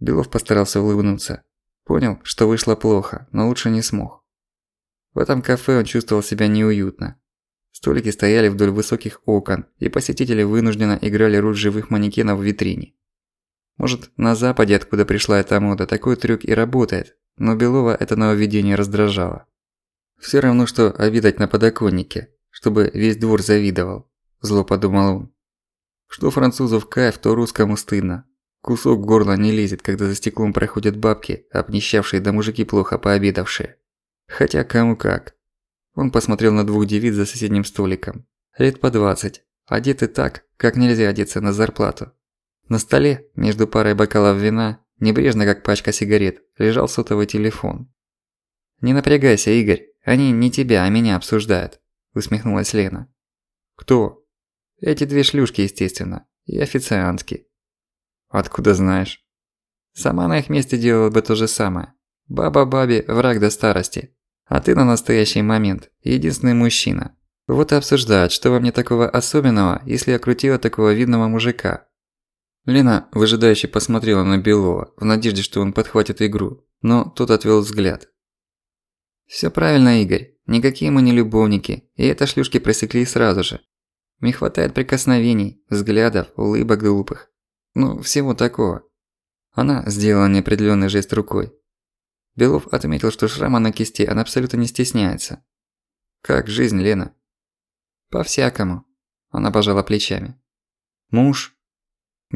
Белов постарался улыбнуться. Понял, что вышло плохо, но лучше не смог. В этом кафе он чувствовал себя неуютно. Столики стояли вдоль высоких окон, и посетители вынужденно играли роль живых манекенов в витрине. Может, на Западе, откуда пришла эта мода, такой трюк и работает, но Белова это нововведение раздражало. Всё равно, что обидать на подоконнике, чтобы весь двор завидовал, зло подумал он. Что французов кайф, то русскому стыдно. Кусок горла не лезет, когда за стеклом проходят бабки, обнищавшие да мужики плохо пообедавшие. Хотя кому как. Он посмотрел на двух девиц за соседним столиком. Лет по двадцать. Одеты так, как нельзя одеться на зарплату. На столе, между парой бокалов вина, Небрежно, как пачка сигарет, лежал сотовый телефон. «Не напрягайся, Игорь, они не тебя, а меня обсуждают», – усмехнулась Лена. «Кто?» «Эти две шлюшки, естественно, и официантки». «Откуда знаешь?» «Сама на их месте делала бы то же самое. Баба бабе – враг до старости. А ты на настоящий момент – единственный мужчина. Вот и обсуждают, что во мне такого особенного, если я крутила такого видного мужика, Лена выжидающе посмотрела на Белова, в надежде, что он подхватит игру, но тот отвел взгляд. «Всё правильно, Игорь. Никакие мы не любовники, и это шлюшки просекли сразу же. Не хватает прикосновений, взглядов, улыбок глупых. Ну, всего такого. Она сделала неопределённый жест рукой. Белов отметил, что шрама на кисти она абсолютно не стесняется. «Как жизнь, Лена?» «По-всякому», – она пожала плечами. «Муж?»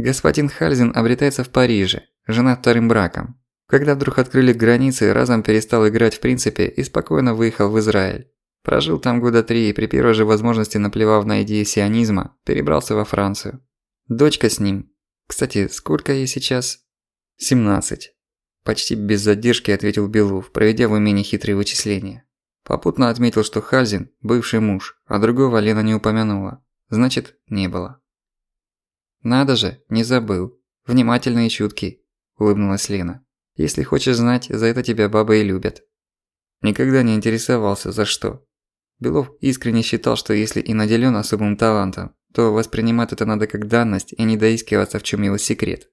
«Господин Хальзин обретается в Париже, жена вторым браком. Когда вдруг открыли границы, разом перестал играть в принципе и спокойно выехал в Израиль. Прожил там года три и при первой же возможности наплевав на идеи сионизма, перебрался во Францию. Дочка с ним. Кстати, сколько ей сейчас? 17. Почти без задержки ответил Белов, проведя в уме нехитрые вычисления. Попутно отметил, что Хальзин – бывший муж, а другого Лена не упомянула. Значит, не было. «Надо же, не забыл. Внимательный и чуткий», – улыбнулась Лена. «Если хочешь знать, за это тебя бабы и любят». Никогда не интересовался, за что. Белов искренне считал, что если и наделен особым талантом, то воспринимать это надо как данность и не доискиваться, в чем его секрет.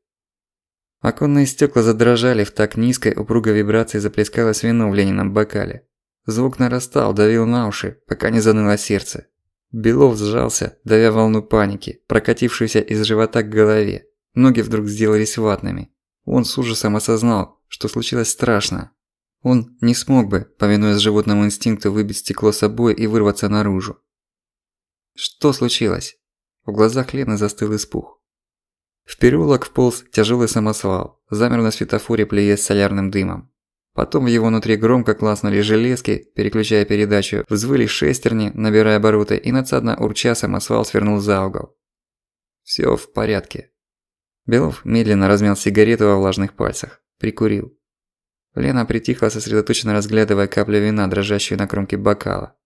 Оконные стекла задрожали в так низкой упругой вибрации заплескалось вино в Ленином бокале. Звук нарастал, давил на уши, пока не заныло сердце. Белов сжался, давя волну паники, прокатившуюся из живота к голове. Ноги вдруг сделались ватными. Он с ужасом осознал, что случилось страшно. Он не смог бы, повинуясь животному инстинкту, выбить стекло собой и вырваться наружу. Что случилось? В глазах Лены застыл испуг. В переулок вполз тяжелый самосвал, замер на светофоре, плеясь солярным дымом. Потом в его внутри громко класнули железки, переключая передачу, взвыли шестерни, набирая обороты, и надсадно урча самосвал свернул за угол. Всё в порядке. Белов медленно размял сигарету во влажных пальцах. Прикурил. Лена притихла, сосредоточенно разглядывая каплю вина, дрожащую на кромке бокала.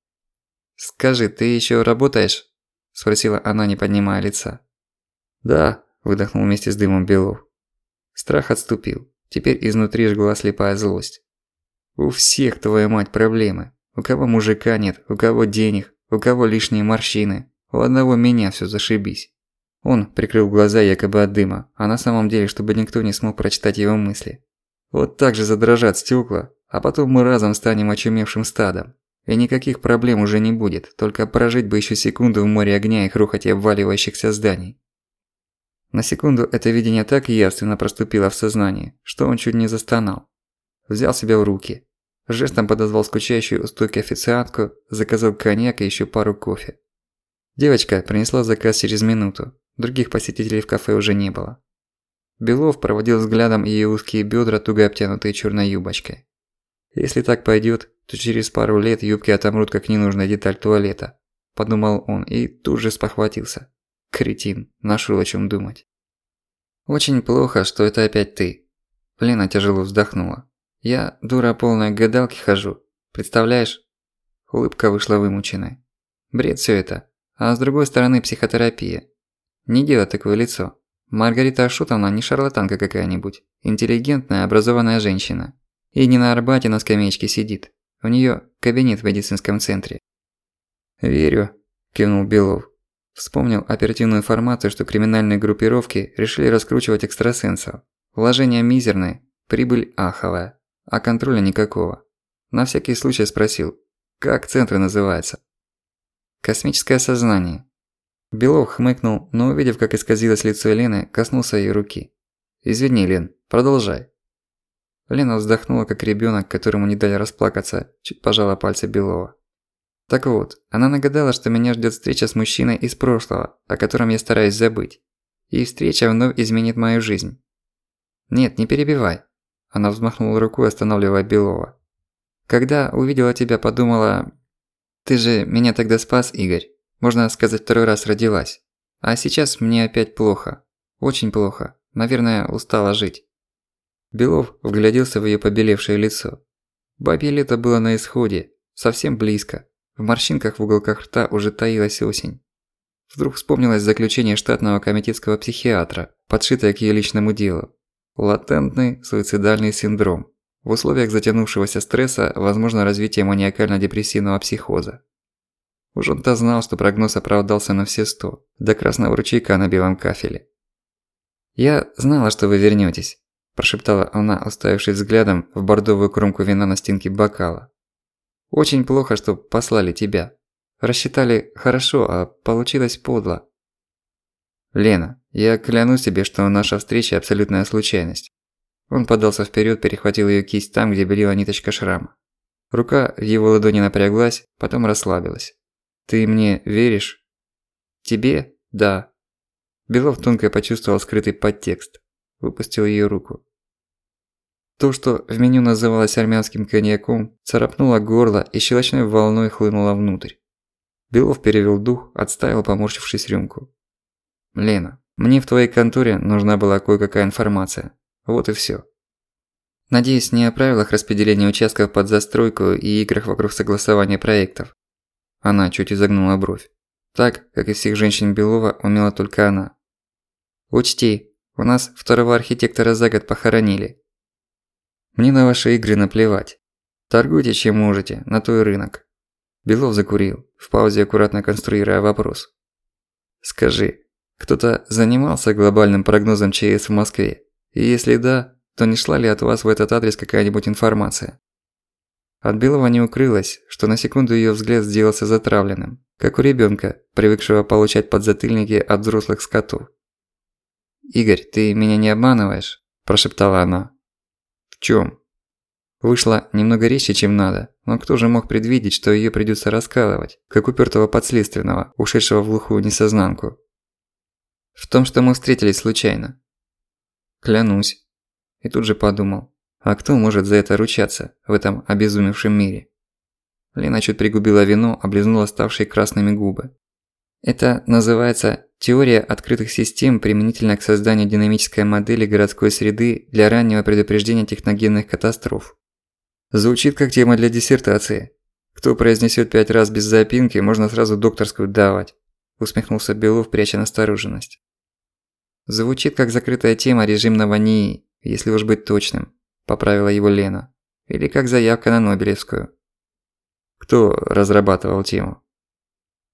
«Скажи, ты ещё работаешь?» – спросила она, не поднимая лица. «Да», – выдохнул вместе с дымом Белов. Страх отступил. Теперь изнутри жгла слепая злость. «У всех, твоя мать, проблемы. У кого мужика нет, у кого денег, у кого лишние морщины. У одного меня всё зашибись». Он прикрыл глаза якобы от дыма, а на самом деле, чтобы никто не смог прочитать его мысли. Вот так же задрожат стёкла, а потом мы разом станем очумевшим стадом. И никаких проблем уже не будет, только прожить бы ещё секунду в море огня и хрохоте обваливающихся зданий. На секунду это видение так явственно проступило в сознании, что он чуть не застонал. Взял себя в руки. Жестом подозвал скучающую у стойки официантку, заказал коньяк и ещё пару кофе. Девочка принесла заказ через минуту. Других посетителей в кафе уже не было. Белов проводил взглядом её узкие бёдра, туго обтянутые чёрной юбочкой. Если так пойдёт, то через пару лет юбки отомрут как ненужная деталь туалета, подумал он и тут же спохватился. Кретин, нашел о чем думать. Очень плохо, что это опять ты. Лена тяжело вздохнула. Я, дура полная, гадалки хожу. Представляешь? Улыбка вышла вымученной. Бред все это. А с другой стороны психотерапия. Не делай такое лицо. Маргарита Ашутовна не шарлатанка какая-нибудь. Интеллигентная, образованная женщина. И не на Арбате на скамеечке сидит. У неё кабинет в медицинском центре. «Верю», – кивнул Белов. Вспомнил оперативную информацию, что криминальные группировки решили раскручивать экстрасенсов. Вложения мизерные, прибыль аховая, а контроля никакого. На всякий случай спросил, как центр называется? Космическое сознание. Белов хмыкнул, но увидев, как исказилось лицо Лены, коснулся её руки. «Извини, Лен, продолжай». Лена вздохнула, как ребёнок, которому не дали расплакаться, чуть пожала пальцы Белова. Так вот, она нагадала, что меня ждёт встреча с мужчиной из прошлого, о котором я стараюсь забыть. И встреча вновь изменит мою жизнь. Нет, не перебивай. Она взмахнула рукой, останавливая Белова. Когда увидела тебя, подумала... Ты же меня тогда спас, Игорь. Можно сказать, второй раз родилась. А сейчас мне опять плохо. Очень плохо. Наверное, устала жить. Белов вгляделся в её побелевшее лицо. Бабье лето было на исходе, совсем близко. В морщинках в уголках рта уже таилась осень. Вдруг вспомнилось заключение штатного комитетского психиатра, подшитое к её личному делу. Латентный суицидальный синдром. В условиях затянувшегося стресса возможно развитие маниакально-депрессивного психоза. Уж он-то знал, что прогноз оправдался на все сто, до красного ручейка на белом кафеле. «Я знала, что вы вернётесь», – прошептала она, уставившись взглядом в бордовую кромку вина на стенке бокала. Очень плохо, что послали тебя. Рассчитали хорошо, а получилось подло. Лена, я клянусь тебе, что наша встреча абсолютная случайность. Он подался вперед, перехватил ее кисть там, где белела ниточка шрама. Рука в его ладони напряглась, потом расслабилась. Ты мне веришь? Тебе? Да. Белов тонко почувствовал скрытый подтекст. Выпустил ее руку. То, что в меню называлось армянским коньяком, царапнуло горло и щелочной волной хлынуло внутрь. Белов перевел дух, отставил, поморщившись рюмку. «Лена, мне в твоей конторе нужна была кое-какая информация. Вот и всё. Надеюсь, не о правилах распределения участков под застройку и играх вокруг согласования проектов». Она чуть изогнула бровь. Так, как и всех женщин Белова, умела только она. «Учти, у нас второго архитектора за год похоронили. Мне на ваши игры наплевать. Торгуйте чем можете, на то рынок». Белов закурил, в паузе аккуратно конструируя вопрос. «Скажи, кто-то занимался глобальным прогнозом ЧС в Москве? И если да, то не шла ли от вас в этот адрес какая-нибудь информация? От Белого не укрылось, что на секунду её взгляд сделался затравленным, как у ребёнка, привыкшего получать подзатыльники от взрослых скотов. «Игорь, ты меня не обманываешь?» – прошептала она. «В чём?» Вышло немного резче, чем надо, но кто же мог предвидеть, что её придётся раскалывать, как упертого подследственного, ушедшего в глухую несознанку. В том, что мы встретились случайно. Клянусь. И тут же подумал, а кто может за это ручаться в этом обезумевшем мире? Лена чуть пригубила вино, облизнула ставшие красными губы. Это называется теория открытых систем применительно к созданию динамической модели городской среды для раннего предупреждения техногенных катастроф. Звучит как тема для диссертации. Кто произнесет пять раз без запинки, можно сразу докторскую давать. Усмехнулся Белов, пряча настороженность. Звучит как закрытая тема режимного НИИ, если уж быть точным, поправила его Лена. Или как заявка на Нобелевскую. Кто разрабатывал тему?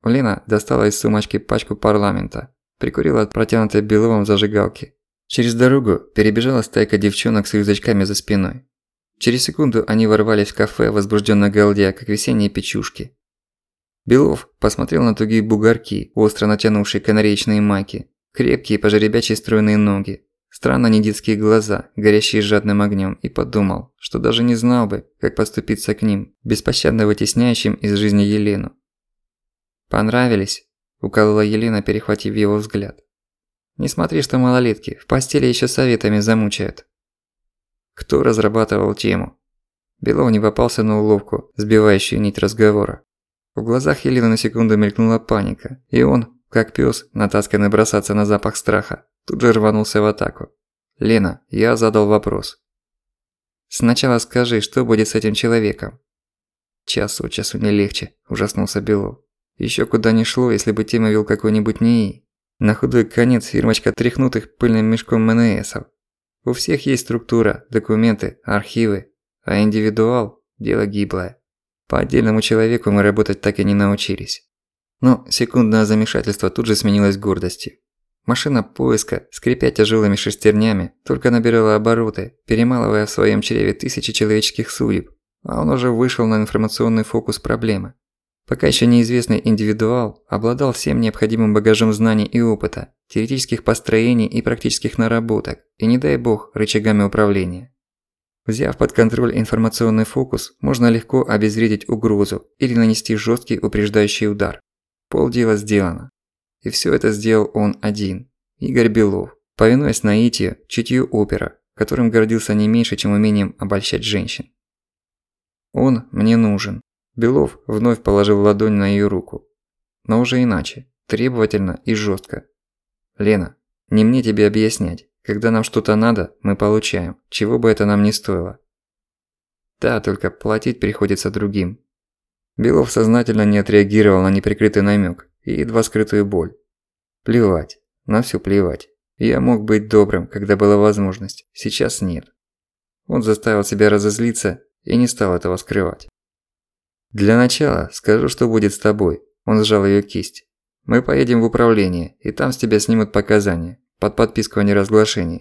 Лена достала из сумочки пачку парламента, прикурила от протянутой Беловым зажигалки. Через дорогу перебежала стайка девчонок с рюкзачками за спиной. Через секунду они ворвались в кафе, возбужденно галдя, как весенние печушки. Белов посмотрел на тугие бугорки, остро натянувшие канареечные маки, Крепкие, пожеребячие стройные ноги, странно не детские глаза, горящие жадным огнем, и подумал, что даже не знал бы, как подступиться к ним, беспощадно вытесняющим из жизни Елену. «Понравились?» – уколола Елена, перехватив его взгляд. «Не смотри, что малолетки, в постели еще советами замучают». Кто разрабатывал тему? Белов не попался на уловку, сбивающую нить разговора. В глазах Елены на секунду мелькнула паника, и он, как пёс, натасканный бросаться на запах страха, тут же рванулся в атаку. «Лена, я задал вопрос». «Сначала скажи, что будет с этим человеком?» «Час от часу не легче», – ужаснулся Белов. «Ещё куда ни шло, если бы тема вел какой-нибудь НИИ. На худой конец фирмочка тряхнутых пыльным мешком МНСов. У всех есть структура, документы, архивы, а индивидуал – дело гиблое. По отдельному человеку мы работать так и не научились. Но секундное замешательство тут же сменилось гордостью. Машина поиска, скрипя тяжелыми шестернями, только набирала обороты, перемалывая в своем чреве тысячи человеческих судеб, а он уже вышел на информационный фокус проблемы. Пока еще неизвестный индивидуал обладал всем необходимым багажом знаний и опыта, теоретических построений и практических наработок, и не дай бог, рычагами управления. Взяв под контроль информационный фокус, можно легко обезвредить угрозу или нанести жесткий упреждающий удар. Полдела сделано. И все это сделал он один, Игорь Белов, повинуясь наитию, чутью опера, которым гордился не меньше, чем умением обольщать женщин. Он мне нужен. Белов вновь положил ладонь на ее руку. Но уже иначе, требовательно и жестко. Лена, не мне тебе объяснять. Когда нам что-то надо, мы получаем, чего бы это нам ни стоило. Да, только платить приходится другим, Белов сознательно не отреагировал на неприкрытый намек и едва скрытую боль. Плевать, на всё плевать. Я мог быть добрым, когда была возможность, сейчас нет. Он заставил себя разозлиться и не стал этого скрывать. «Для начала скажу, что будет с тобой», – он сжал её кисть. «Мы поедем в управление, и там с тебя снимут показания, под подписку о неразглашении.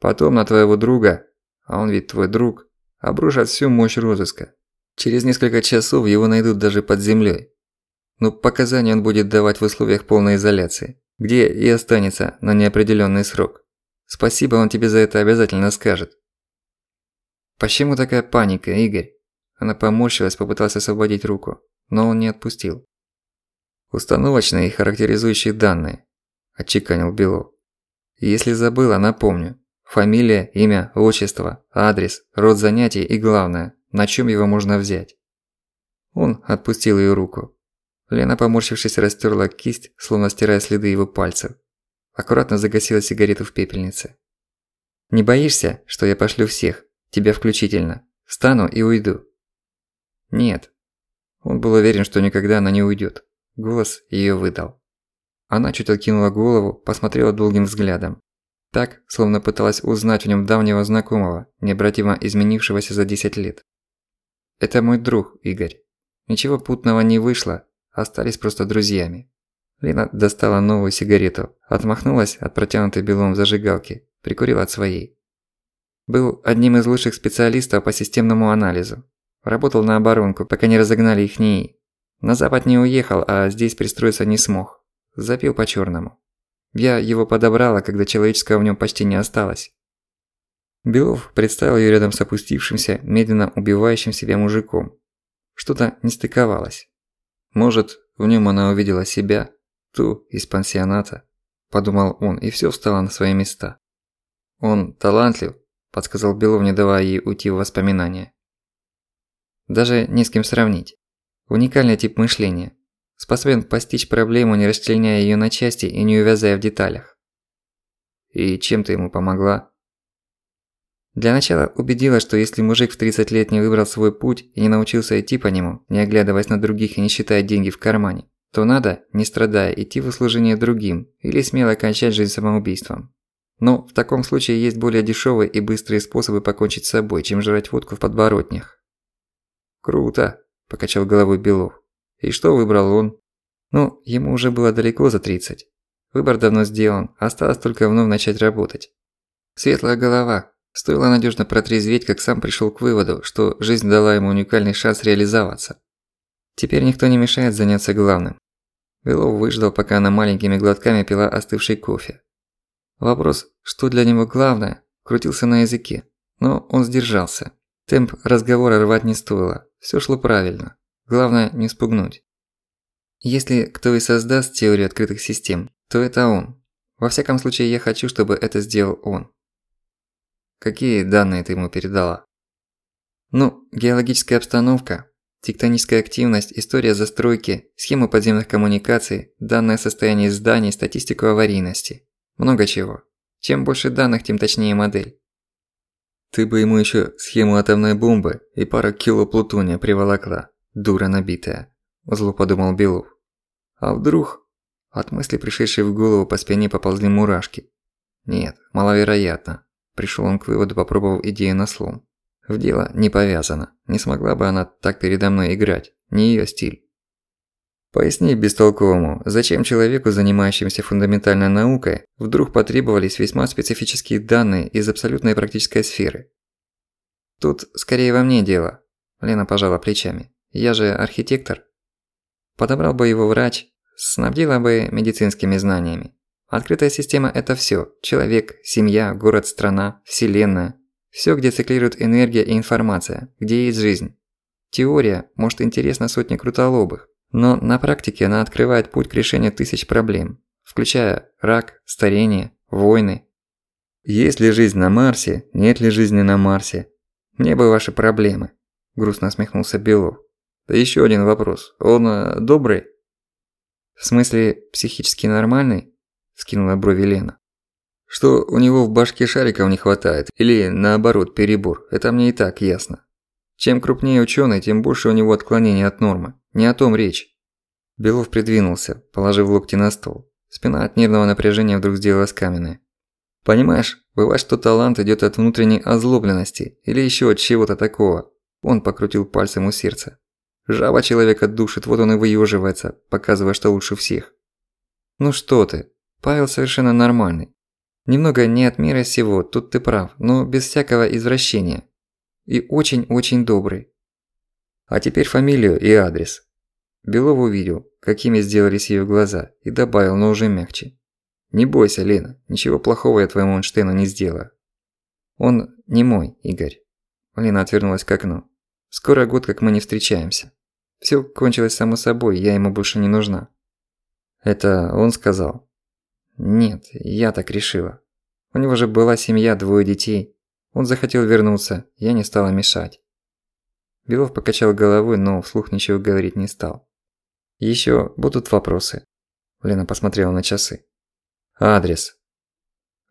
Потом на твоего друга, а он ведь твой друг, обрушат всю мощь розыска, Через несколько часов его найдут даже под землей. но показания он будет давать в условиях полной изоляции, где и останется на неопределённый срок. Спасибо он тебе за это обязательно скажет. Почему такая паника, Игорь? Она поморщилась, попыталась освободить руку, но он не отпустил. Установочные и характеризующие данные, отчеканил Белов. Если забыла, напомню. Фамилия, имя, отчество, адрес, род занятий и главное, на чём его можно взять. Он отпустил её руку. Лена, поморщившись, растерла кисть, словно стирая следы его пальцев. Аккуратно загасила сигарету в пепельнице. «Не боишься, что я пошлю всех, тебя включительно? Встану и уйду?» «Нет». Он был уверен, что никогда она не уйдет. Голос её выдал. Она чуть откинула голову, посмотрела долгим взглядом. Так, словно пыталась узнать в нем давнего знакомого, необратимо изменившегося за 10 лет. «Это мой друг, Игорь. Ничего путного не вышло, остались просто друзьями». Лина достала новую сигарету, отмахнулась от протянутой белом зажигалки, прикурила от своей. Был одним из лучших специалистов по системному анализу. Работал на оборонку, пока не разогнали их НИИ. На запад не уехал, а здесь пристроиться не смог. Запил по-чёрному. Я его подобрала, когда человеческого в нем почти не осталось. Белов представил ее рядом с опустившимся, медленно убивающим себя мужиком. Что-то не стыковалось. Может, в нем она увидела себя, ту из пансионата, подумал он, и все встало на свои места. Он талантлив, подсказал Белов, не давая ей уйти в воспоминания. Даже не с кем сравнить. Уникальный тип мышления. Способен постичь проблему, не расчленяя её на части и не увязая в деталях. И чем ты ему помогла? Для начала убедила, что если мужик в 30 лет не выбрал свой путь и не научился идти по нему, не оглядываясь на других и не считая деньги в кармане, то надо, не страдая, идти в услужение другим или смело кончать жизнь самоубийством. Но в таком случае есть более дешёвые и быстрые способы покончить с собой, чем жрать водку в подворотнях. «Круто», – покачал головой Белов. И что выбрал он? Ну, ему уже было далеко за 30. Выбор давно сделан, осталось только вновь начать работать. Светлая голова. Стоило надежно протрезветь, как сам пришел к выводу, что жизнь дала ему уникальный шанс реализоваться. Теперь никто не мешает заняться главным. Белов выждал, пока она маленькими глотками пила остывший кофе. Вопрос, что для него главное, крутился на языке, но он сдержался. Темп разговора рвать не стоило, всё шло правильно. Главное не спугнуть. Если кто и создаст теорию открытых систем, то это он. Во всяком случае, я хочу, чтобы это сделал он. Какие данные ты ему передала? Ну, геологическая обстановка, тектоническая активность, история застройки, схемы подземных коммуникаций, данное состояние зданий, статистику аварийности. Много чего. Чем больше данных, тем точнее модель. Ты бы ему ещё схему атомной бомбы и пару кило плутония приволокла. Дура набитая. Зло подумал Белов. А вдруг? От мысли, пришедшей в голову, по спине поползли мурашки. Нет, маловероятно. Пришел он к выводу, попробовав идею на слом. В дело не повязано. Не смогла бы она так передо мной играть. Не её стиль. Поясни бестолковому, зачем человеку, занимающемуся фундаментальной наукой, вдруг потребовались весьма специфические данные из абсолютной практической сферы? Тут скорее во мне дело. Лена пожала плечами. Я же архитектор. Подобрал бы его врач, снабдила бы медицинскими знаниями. Открытая система – это всё. Человек, семья, город, страна, вселенная. Всё, где циклирует энергия и информация, где есть жизнь. Теория, может, интересна сотне крутолобых, но на практике она открывает путь к решению тысяч проблем, включая рак, старение, войны. Есть ли жизнь на Марсе, нет ли жизни на Марсе? Мне бы ваши проблемы, грустно усмехнулся Белов. Да еще один вопрос. Он э, добрый? В смысле, психически нормальный? Скинула брови Лена. Что у него в башке шариков не хватает, или наоборот перебор, это мне и так ясно. Чем крупнее ученый, тем больше у него отклонений от нормы. Не о том речь. Белов придвинулся, положив локти на стол. Спина от нервного напряжения вдруг сделалась каменной. Понимаешь, бывает, что талант идет от внутренней озлобленности или еще от чего-то такого. Он покрутил пальцем у сердца. Жаба человека душит, вот он и выёживается, показывая, что лучше всех. Ну что ты, Павел совершенно нормальный. Немного не от мира сего, тут ты прав, но без всякого извращения. И очень-очень добрый. А теперь фамилию и адрес. Белов увидел. какими сделались её глаза, и добавил, но уже мягче. «Не бойся, Лена, ничего плохого я твоему Эйнштейну не сделаю». «Он не мой, Игорь». Лена отвернулась к окну. «Скоро год, как мы не встречаемся. Всё кончилось само собой, я ему больше не нужна». «Это он сказал?» «Нет, я так решила. У него же была семья, двое детей. Он захотел вернуться, я не стала мешать». Белов покачал головой, но вслух ничего говорить не стал. «Ещё будут вопросы?» Лена посмотрела на часы. «Адрес».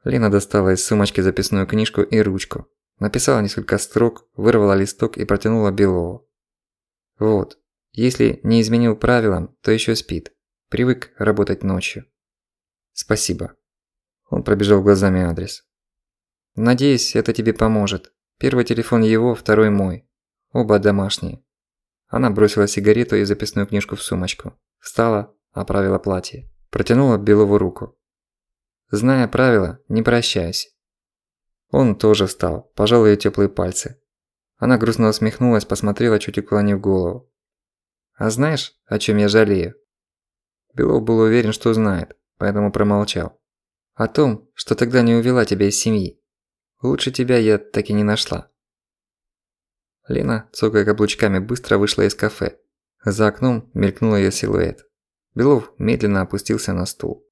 Лена достала из сумочки записную книжку и ручку. Написала несколько строк, вырвала листок и протянула Белову. «Вот. Если не изменил правилам, то ещё спит. Привык работать ночью». «Спасибо». Он пробежал глазами адрес. «Надеюсь, это тебе поможет. Первый телефон его, второй мой. Оба домашние». Она бросила сигарету и записную книжку в сумочку. Встала, оправила платье. Протянула Белову руку. Зная правила, не прощайся. Он тоже встал, пожал её тёплые пальцы. Она грустно усмехнулась, посмотрела, чуть уклонив голову. «А знаешь, о чём я жалею?» Белов был уверен, что знает, поэтому промолчал. «О том, что тогда не увела тебя из семьи. Лучше тебя я так и не нашла». Лена, цокая каблучками, быстро вышла из кафе. За окном мелькнул её силуэт. Белов медленно опустился на стул.